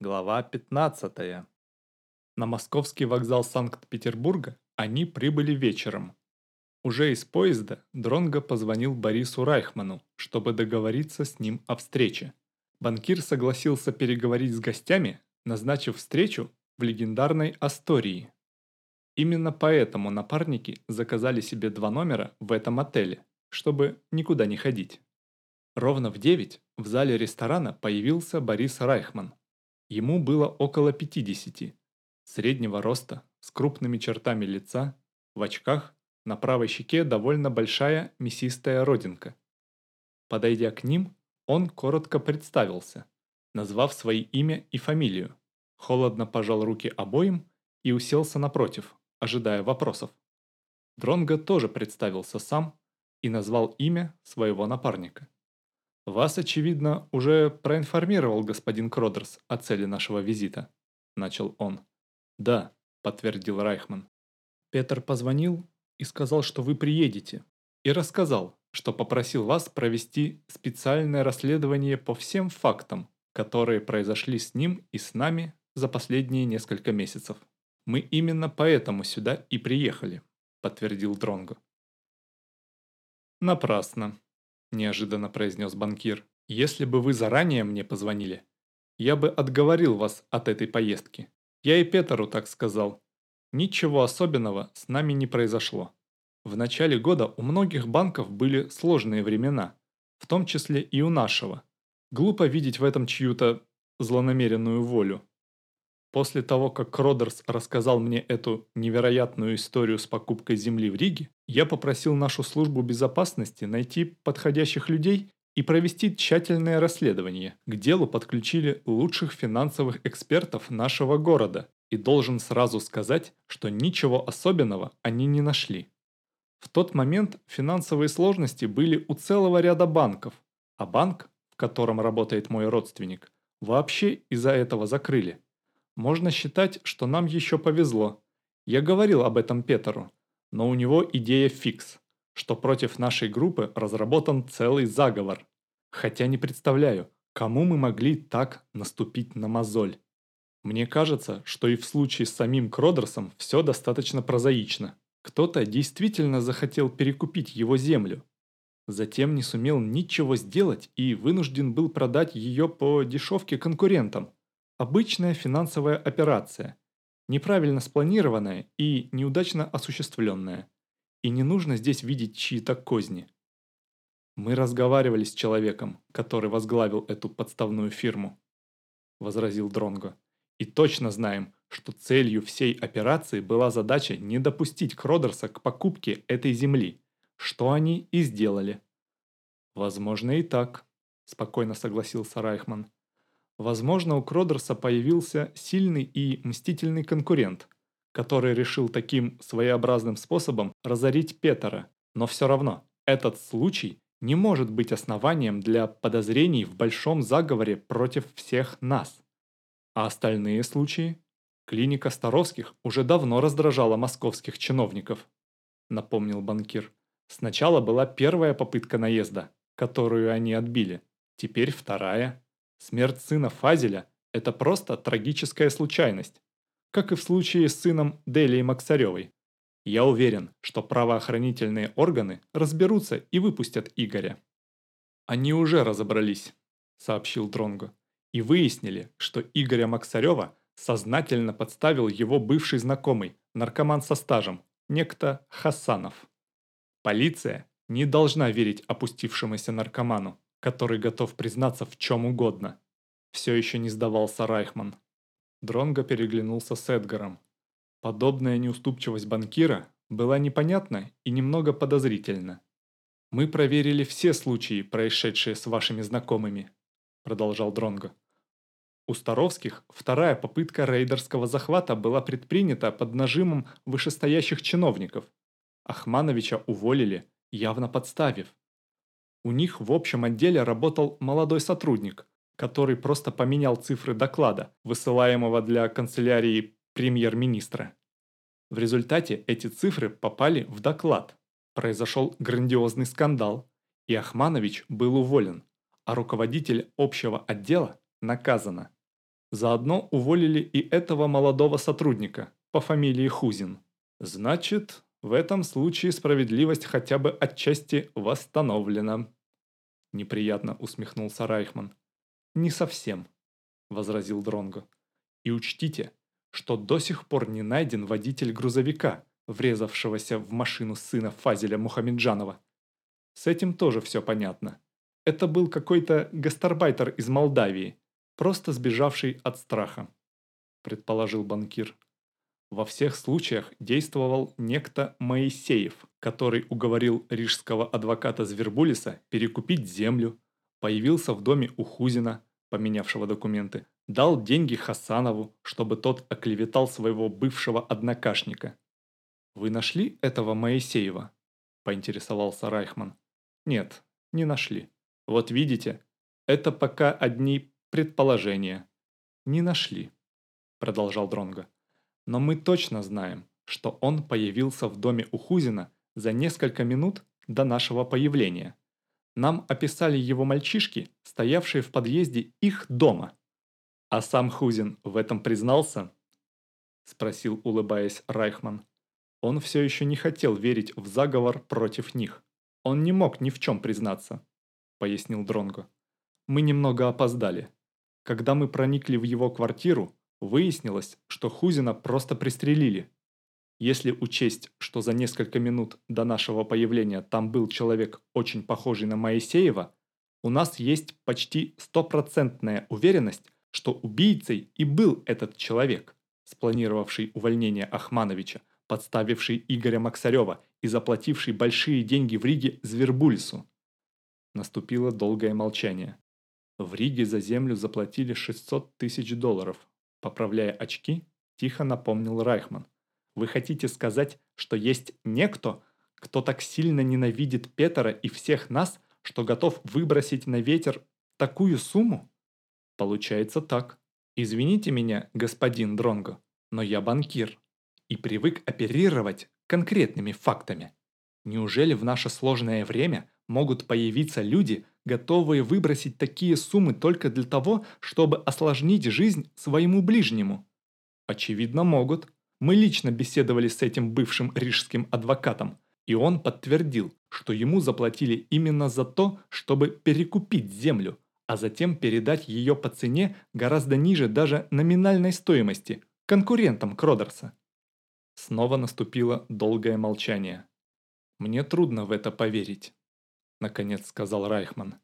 Глава 15. На московский вокзал Санкт-Петербурга они прибыли вечером. Уже из поезда Дронго позвонил Борису Райхману, чтобы договориться с ним о встрече. Банкир согласился переговорить с гостями, назначив встречу в легендарной Астории. Именно поэтому напарники заказали себе два номера в этом отеле, чтобы никуда не ходить. Ровно в 9 в зале ресторана появился Борис Райхман. Ему было около 50, среднего роста, с крупными чертами лица, в очках, на правой щеке довольно большая мясистая родинка. Подойдя к ним, он коротко представился, назвав свои имя и фамилию, холодно пожал руки обоим и уселся напротив, ожидая вопросов. Дронго тоже представился сам и назвал имя своего напарника. «Вас, очевидно, уже проинформировал господин Кродерс о цели нашего визита», – начал он. «Да», – подтвердил Райхман. «Петр позвонил и сказал, что вы приедете, и рассказал, что попросил вас провести специальное расследование по всем фактам, которые произошли с ним и с нами за последние несколько месяцев. Мы именно поэтому сюда и приехали», – подтвердил Дронго. «Напрасно», – неожиданно произнес банкир. «Если бы вы заранее мне позвонили, я бы отговорил вас от этой поездки. Я и Петеру так сказал. Ничего особенного с нами не произошло. В начале года у многих банков были сложные времена, в том числе и у нашего. Глупо видеть в этом чью-то злонамеренную волю. После того, как Кродерс рассказал мне эту невероятную историю с покупкой земли в Риге, я попросил нашу службу безопасности найти подходящих людей и провести тщательное расследование. К делу подключили лучших финансовых экспертов нашего города и должен сразу сказать, что ничего особенного они не нашли. В тот момент финансовые сложности были у целого ряда банков, а банк, в котором работает мой родственник, вообще из-за этого закрыли. Можно считать, что нам еще повезло. Я говорил об этом Петеру, но у него идея фикс, что против нашей группы разработан целый заговор. Хотя не представляю, кому мы могли так наступить на мозоль. Мне кажется, что и в случае с самим Кродерсом все достаточно прозаично. Кто-то действительно захотел перекупить его землю. Затем не сумел ничего сделать и вынужден был продать ее по дешевке конкурентам. Обычная финансовая операция, неправильно спланированная и неудачно осуществленная. И не нужно здесь видеть чьи-то козни. Мы разговаривали с человеком, который возглавил эту подставную фирму, возразил Дронго. И точно знаем, что целью всей операции была задача не допустить Кродерса к покупке этой земли, что они и сделали. Возможно и так, спокойно согласился Райхман. Возможно, у Кродерса появился сильный и мстительный конкурент, который решил таким своеобразным способом разорить Петера. Но все равно, этот случай не может быть основанием для подозрений в большом заговоре против всех нас. А остальные случаи? Клиника Старовских уже давно раздражала московских чиновников, напомнил банкир. Сначала была первая попытка наезда, которую они отбили, теперь вторая. Смерть сына Фазеля – это просто трагическая случайность, как и в случае с сыном Делии Максаревой. Я уверен, что правоохранительные органы разберутся и выпустят Игоря. Они уже разобрались, сообщил Дронго, и выяснили, что Игоря Максарева сознательно подставил его бывший знакомый, наркоман со стажем, некто Хасанов. Полиция не должна верить опустившемуся наркоману, который готов признаться в чем угодно. Все еще не сдавался Райхман. Дронго переглянулся с Эдгаром. Подобная неуступчивость банкира была непонятна и немного подозрительна. «Мы проверили все случаи, происшедшие с вашими знакомыми», продолжал Дронго. У Старовских вторая попытка рейдерского захвата была предпринята под нажимом вышестоящих чиновников. Ахмановича уволили, явно подставив. У них в общем отделе работал молодой сотрудник, который просто поменял цифры доклада, высылаемого для канцелярии премьер-министра. В результате эти цифры попали в доклад. Произошел грандиозный скандал, и Ахманович был уволен, а руководитель общего отдела наказана. Заодно уволили и этого молодого сотрудника по фамилии Хузин. Значит, в этом случае справедливость хотя бы отчасти восстановлена. Неприятно усмехнулся Райхман. Не совсем, возразил Дронго. И учтите, что до сих пор не найден водитель грузовика, врезавшегося в машину сына Фазеля Мухамеджанова. С этим тоже все понятно. Это был какой-то гастарбайтер из Молдавии, просто сбежавший от страха, предположил банкир. Во всех случаях действовал некто Моисеев, который уговорил рижского адвоката Звербулиса перекупить землю, появился в доме у Хузина, поменявшего документы, дал деньги Хасанову, чтобы тот оклеветал своего бывшего однокашника. «Вы нашли этого Моисеева?» – поинтересовался Райхман. «Нет, не нашли. Вот видите, это пока одни предположения. Не нашли», – продолжал Дронго. «Но мы точно знаем, что он появился в доме у Хузина за несколько минут до нашего появления. Нам описали его мальчишки, стоявшие в подъезде их дома. А сам Хузин в этом признался?» – спросил, улыбаясь Райхман. Он все еще не хотел верить в заговор против них. Он не мог ни в чем признаться, пояснил Дронго. Мы немного опоздали. Когда мы проникли в его квартиру, выяснилось, что Хузина просто пристрелили. Если учесть, что за несколько минут до нашего появления там был человек, очень похожий на Моисеева, у нас есть почти стопроцентная уверенность, что убийцей и был этот человек, спланировавший увольнение Ахмановича, подставивший Игоря Максарева и заплативший большие деньги в Риге Звербулису. Наступило долгое молчание. В Риге за землю заплатили 600 тысяч долларов. Поправляя очки, тихо напомнил Райхман. «Вы хотите сказать, что есть некто, кто так сильно ненавидит Петера и всех нас, что готов выбросить на ветер такую сумму?» «Получается так. Извините меня, господин Дронго, но я банкир и привык оперировать конкретными фактами. Неужели в наше сложное время могут появиться люди, готовые выбросить такие суммы только для того, чтобы осложнить жизнь своему ближнему? Очевидно, могут. Мы лично беседовали с этим бывшим рижским адвокатом, и он подтвердил, что ему заплатили именно за то, чтобы перекупить землю, а затем передать ее по цене гораздо ниже даже номинальной стоимости конкурентам Кродерса. Снова наступило долгое молчание. «Мне трудно в это поверить», — наконец сказал Райхман.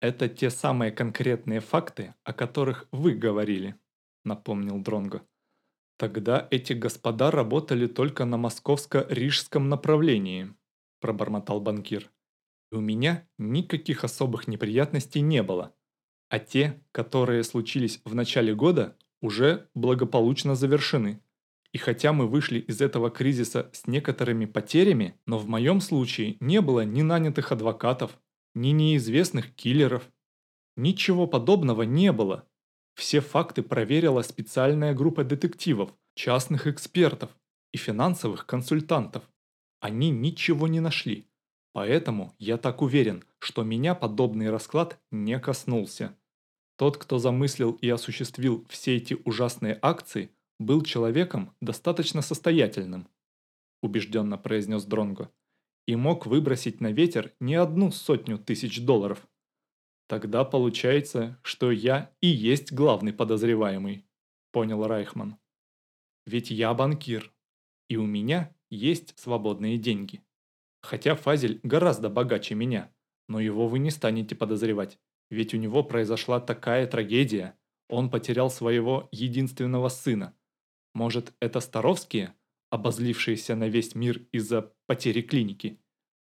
«Это те самые конкретные факты, о которых вы говорили», — напомнил Дронго. «Тогда эти господа работали только на московско-рижском направлении», — пробормотал банкир. «И у меня никаких особых неприятностей не было. А те, которые случились в начале года, уже благополучно завершены». И хотя мы вышли из этого кризиса с некоторыми потерями, но в моем случае не было ни нанятых адвокатов, ни неизвестных киллеров. Ничего подобного не было. Все факты проверила специальная группа детективов, частных экспертов и финансовых консультантов. Они ничего не нашли. Поэтому я так уверен, что меня подобный расклад не коснулся. Тот, кто замыслил и осуществил все эти ужасные акции – был человеком достаточно состоятельным, убежденно произнес Дронго, и мог выбросить на ветер не одну сотню тысяч долларов. Тогда получается, что я и есть главный подозреваемый, понял Райхман. Ведь я банкир, и у меня есть свободные деньги. Хотя Фазель гораздо богаче меня, но его вы не станете подозревать, ведь у него произошла такая трагедия. Он потерял своего единственного сына, может, это Старовские, обозлившиеся на весь мир из-за потери клиники?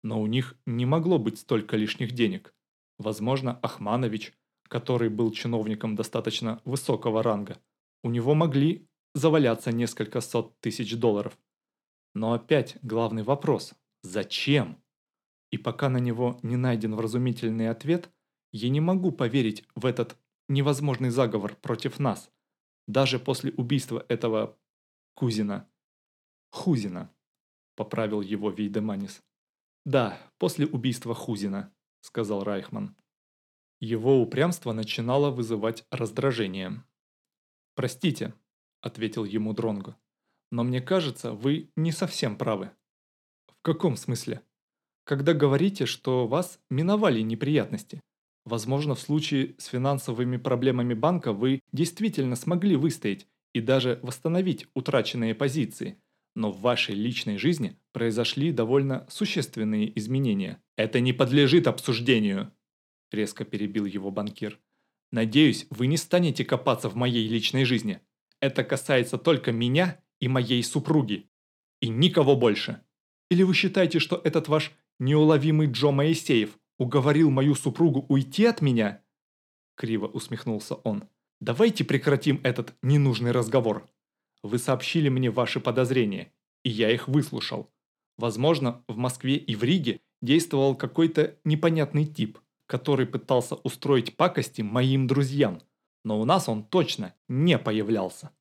Но у них не могло быть столько лишних денег. Возможно, Ахманович, который был чиновником достаточно высокого ранга, у него могли заваляться несколько сот тысяч долларов. Но опять главный вопрос – зачем? И пока на него не найден вразумительный ответ, я не могу поверить в этот невозможный заговор против нас даже после убийства этого Кузина. Хузина, поправил его Вейдеманис. Да, после убийства Хузина, сказал Райхман. Его упрямство начинало вызывать раздражение. «Простите», — ответил ему Дронго, «но мне кажется, вы не совсем правы». «В каком смысле?» «Когда говорите, что вас миновали неприятности. Возможно, в случае с финансовыми проблемами банка вы действительно смогли выстоять и даже восстановить утраченные позиции, но в вашей личной жизни произошли довольно существенные изменения. Это не подлежит обсуждению», – резко перебил его банкир. Надеюсь, вы не станете копаться в моей личной жизни. Это касается только меня и моей супруги. И никого больше. Или вы считаете, что этот ваш неуловимый Джо Моисеев уговорил мою супругу уйти от меня?» Криво усмехнулся он. «Давайте прекратим этот ненужный разговор. Вы сообщили мне ваши подозрения, и я их выслушал. Возможно, в Москве и в Риге действовал какой-то непонятный тип который пытался устроить пакости моим друзьям, но у нас он точно не появлялся.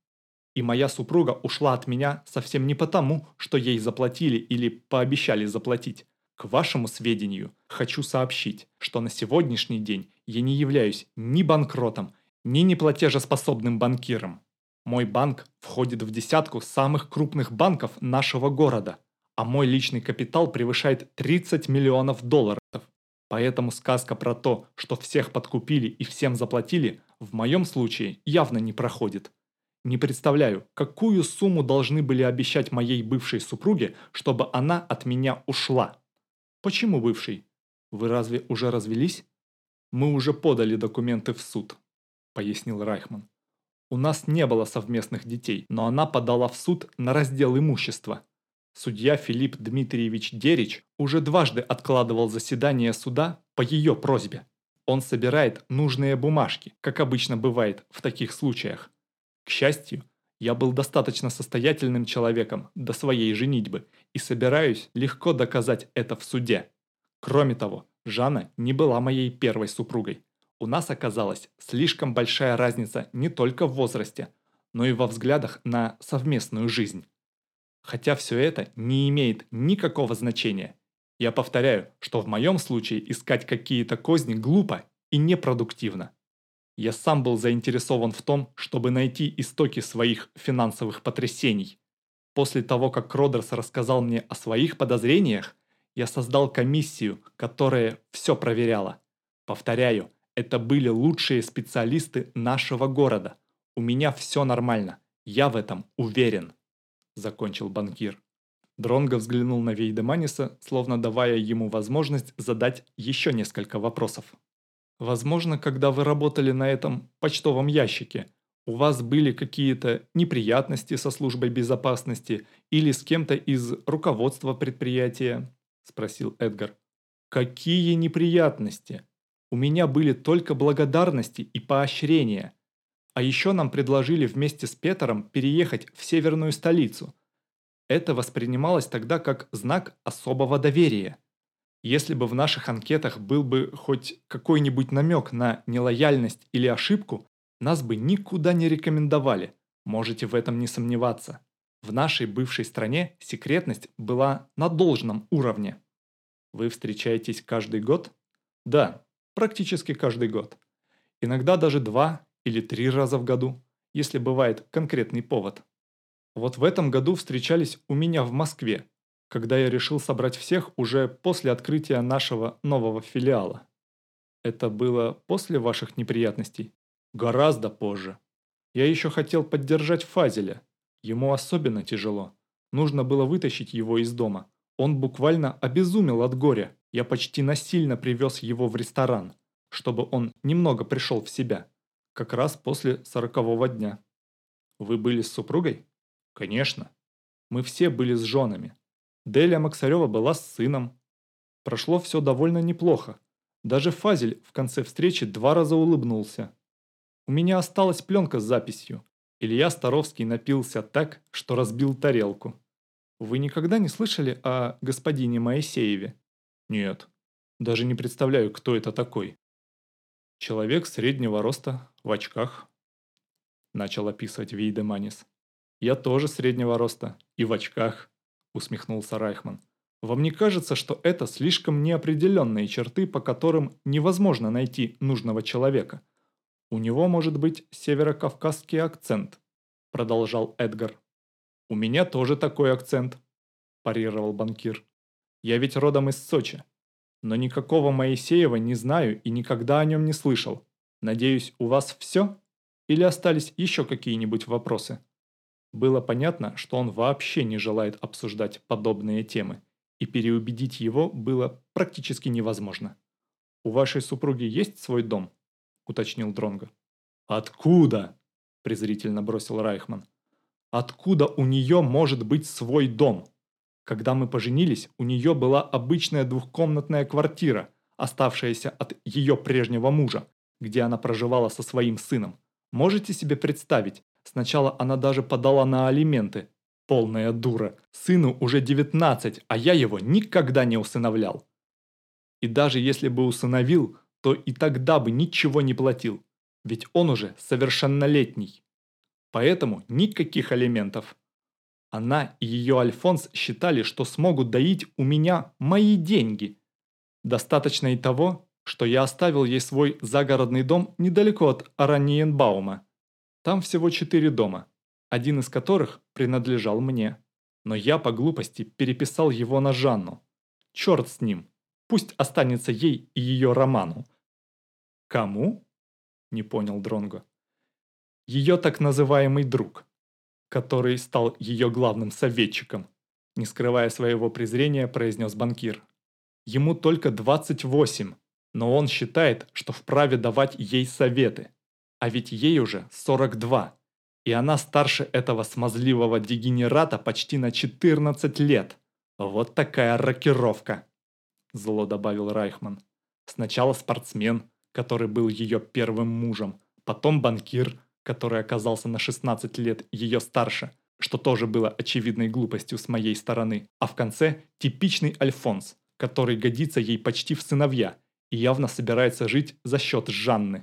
И моя супруга ушла от меня совсем не потому, что ей заплатили или пообещали заплатить. К вашему сведению, хочу сообщить, что на сегодняшний день я не являюсь ни банкротом, ни неплатежеспособным банкиром. Мой банк входит в десятку самых крупных банков нашего города, а мой личный капитал превышает 30 миллионов долларов. Поэтому сказка про то, что всех подкупили и всем заплатили, в моем случае явно не проходит. Не представляю, какую сумму должны были обещать моей бывшей супруге, чтобы она от меня ушла. Почему бывший? Вы разве уже развелись? Мы уже подали документы в суд, пояснил Райхман. У нас не было совместных детей, но она подала в суд на раздел имущества. Судья Филипп Дмитриевич Дерич уже дважды откладывал заседание суда по ее просьбе. Он собирает нужные бумажки, как обычно бывает в таких случаях. К счастью, я был достаточно состоятельным человеком до своей женитьбы и собираюсь легко доказать это в суде. Кроме того, Жанна не была моей первой супругой. У нас оказалась слишком большая разница не только в возрасте, но и во взглядах на совместную жизнь. Хотя все это не имеет никакого значения. Я повторяю, что в моем случае искать какие-то козни глупо и непродуктивно. Я сам был заинтересован в том, чтобы найти истоки своих финансовых потрясений. После того, как Кродерс рассказал мне о своих подозрениях, я создал комиссию, которая все проверяла. Повторяю, это были лучшие специалисты нашего города. У меня все нормально, я в этом уверен. – закончил банкир. Дронго взглянул на Вейдеманиса, словно давая ему возможность задать еще несколько вопросов. «Возможно, когда вы работали на этом почтовом ящике, у вас были какие-то неприятности со службой безопасности или с кем-то из руководства предприятия?» – спросил Эдгар. «Какие неприятности? У меня были только благодарности и поощрения. А еще нам предложили вместе с Петером переехать в северную столицу. Это воспринималось тогда как знак особого доверия. Если бы в наших анкетах был бы хоть какой-нибудь намек на нелояльность или ошибку, нас бы никуда не рекомендовали, можете в этом не сомневаться. В нашей бывшей стране секретность была на должном уровне. Вы встречаетесь каждый год? Да, практически каждый год. Иногда даже два или три раза в году, если бывает конкретный повод. Вот в этом году встречались у меня в Москве, когда я решил собрать всех уже после открытия нашего нового филиала. Это было после ваших неприятностей? Гораздо позже. Я еще хотел поддержать Фазеля. Ему особенно тяжело. Нужно было вытащить его из дома. Он буквально обезумел от горя. Я почти насильно привез его в ресторан, чтобы он немного пришел в себя как раз после сорокового дня. Вы были с супругой? Конечно. Мы все были с женами. Делия Максарева была с сыном. Прошло все довольно неплохо. Даже Фазель в конце встречи два раза улыбнулся. У меня осталась пленка с записью. Илья Старовский напился так, что разбил тарелку. Вы никогда не слышали о господине Моисееве? Нет. Даже не представляю, кто это такой. Человек среднего роста, в очках. Начал описывать Вейдеманис. Я тоже среднего роста и в очках, усмехнулся Райхман. Вам не кажется, что это слишком неопределенные черты, по которым невозможно найти нужного человека? «У него может быть северокавказский акцент», – продолжал Эдгар. «У меня тоже такой акцент», – парировал банкир. «Я ведь родом из Сочи. Но никакого Моисеева не знаю и никогда о нем не слышал. Надеюсь, у вас все? Или остались еще какие-нибудь вопросы?» Было понятно, что он вообще не желает обсуждать подобные темы, и переубедить его было практически невозможно. «У вашей супруги есть свой дом?» – уточнил Дронго. «Откуда?» – презрительно бросил Райхман. «Откуда у нее может быть свой дом? Когда мы поженились, у нее была обычная двухкомнатная квартира, оставшаяся от ее прежнего мужа, где она проживала со своим сыном. Можете себе представить, сначала она даже подала на алименты. Полная дура. Сыну уже 19, а я его никогда не усыновлял. И даже если бы усыновил, то и тогда бы ничего не платил, ведь он уже совершеннолетний. Поэтому никаких алиментов. Она и ее Альфонс считали, что смогут доить у меня мои деньги. Достаточно и того, что я оставил ей свой загородный дом недалеко от Араньенбаума. Там всего четыре дома, один из которых принадлежал мне. Но я по глупости переписал его на Жанну. Черт с ним, пусть останется ей и ее роману. «Кому?» – не понял Дронго. «Ее так называемый друг, который стал ее главным советчиком», не скрывая своего презрения, произнес банкир. «Ему только 28, но он считает, что вправе давать ей советы. А ведь ей уже 42, и она старше этого смазливого дегенерата почти на 14 лет. Вот такая рокировка!» Зло добавил Райхман. «Сначала спортсмен, который был ее первым мужем, потом банкир, который оказался на 16 лет ее старше, что тоже было очевидной глупостью с моей стороны, а в конце типичный Альфонс, который годится ей почти в сыновья и явно собирается жить за счет Жанны.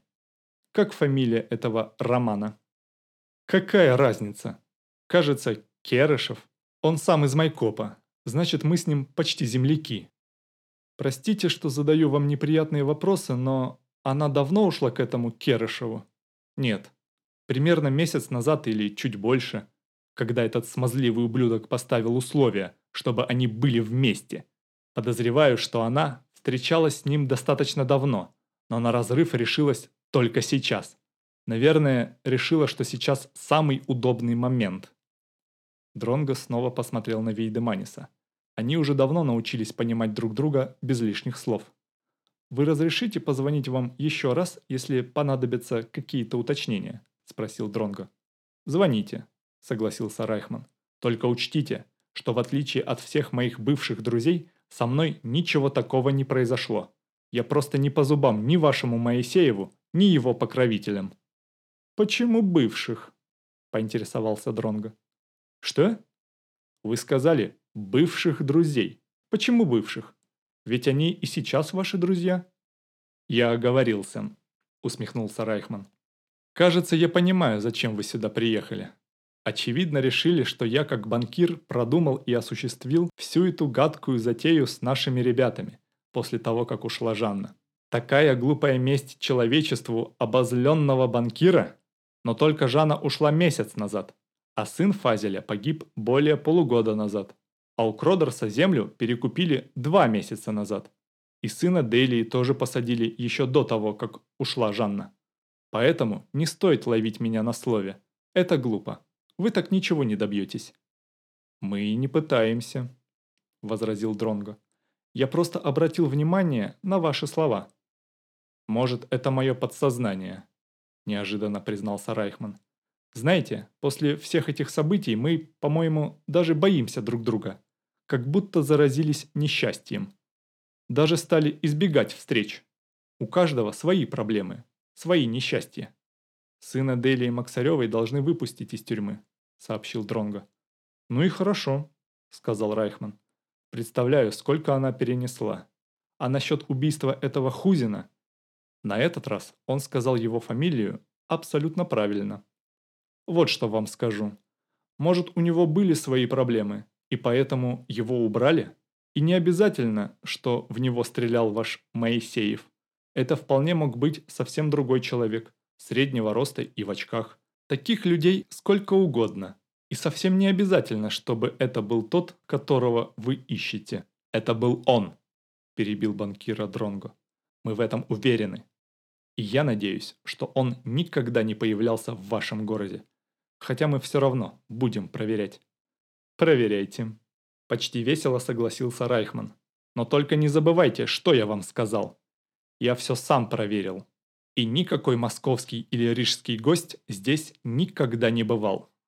Как фамилия этого Романа? Какая разница? Кажется, Керышев. Он сам из Майкопа, значит мы с ним почти земляки. Простите, что задаю вам неприятные вопросы, но она давно ушла к этому Керышеву? Нет. Примерно месяц назад или чуть больше, когда этот смазливый ублюдок поставил условия, чтобы они были вместе. Подозреваю, что она встречалась с ним достаточно давно, но на разрыв решилась только сейчас. Наверное, решила, что сейчас самый удобный момент. Дронго снова посмотрел на Вейдеманиса. Они уже давно научились понимать друг друга без лишних слов. «Вы разрешите позвонить вам еще раз, если понадобятся какие-то уточнения?» – спросил Дронго. «Звоните», – согласился Райхман. «Только учтите, что в отличие от всех моих бывших друзей, со мной ничего такого не произошло. Я просто не по зубам ни вашему Моисееву, ни его покровителям». «Почему бывших?» – поинтересовался Дронго. «Что?» «Вы сказали «бывших друзей». Почему бывших?» Ведь они и сейчас ваши друзья». «Я оговорился», — усмехнулся Райхман. «Кажется, я понимаю, зачем вы сюда приехали. Очевидно, решили, что я как банкир продумал и осуществил всю эту гадкую затею с нашими ребятами после того, как ушла Жанна. Такая глупая месть человечеству обозленного банкира? Но только Жанна ушла месяц назад, а сын Фазеля погиб более полугода назад а у Кродерса землю перекупили два месяца назад. И сына Делии тоже посадили еще до того, как ушла Жанна. Поэтому не стоит ловить меня на слове. Это глупо. Вы так ничего не добьетесь. Мы и не пытаемся, возразил Дронго. Я просто обратил внимание на ваши слова. Может, это мое подсознание, неожиданно признался Райхман. Знаете, после всех этих событий мы, по-моему, даже боимся друг друга как будто заразились несчастьем. Даже стали избегать встреч. У каждого свои проблемы, свои несчастья. Сына Делии Максаревой должны выпустить из тюрьмы, сообщил Дронго. Ну и хорошо, сказал Райхман. Представляю, сколько она перенесла. А насчет убийства этого Хузина? На этот раз он сказал его фамилию абсолютно правильно. Вот что вам скажу. Может, у него были свои проблемы, и поэтому его убрали? И не обязательно, что в него стрелял ваш Моисеев. Это вполне мог быть совсем другой человек, среднего роста и в очках. Таких людей сколько угодно. И совсем не обязательно, чтобы это был тот, которого вы ищете. Это был он, перебил банкира Дронго. Мы в этом уверены. И я надеюсь, что он никогда не появлялся в вашем городе. Хотя мы все равно будем проверять. Проверяйте. Почти весело согласился Райхман. Но только не забывайте, что я вам сказал. Я все сам проверил. И никакой московский или рижский гость здесь никогда не бывал.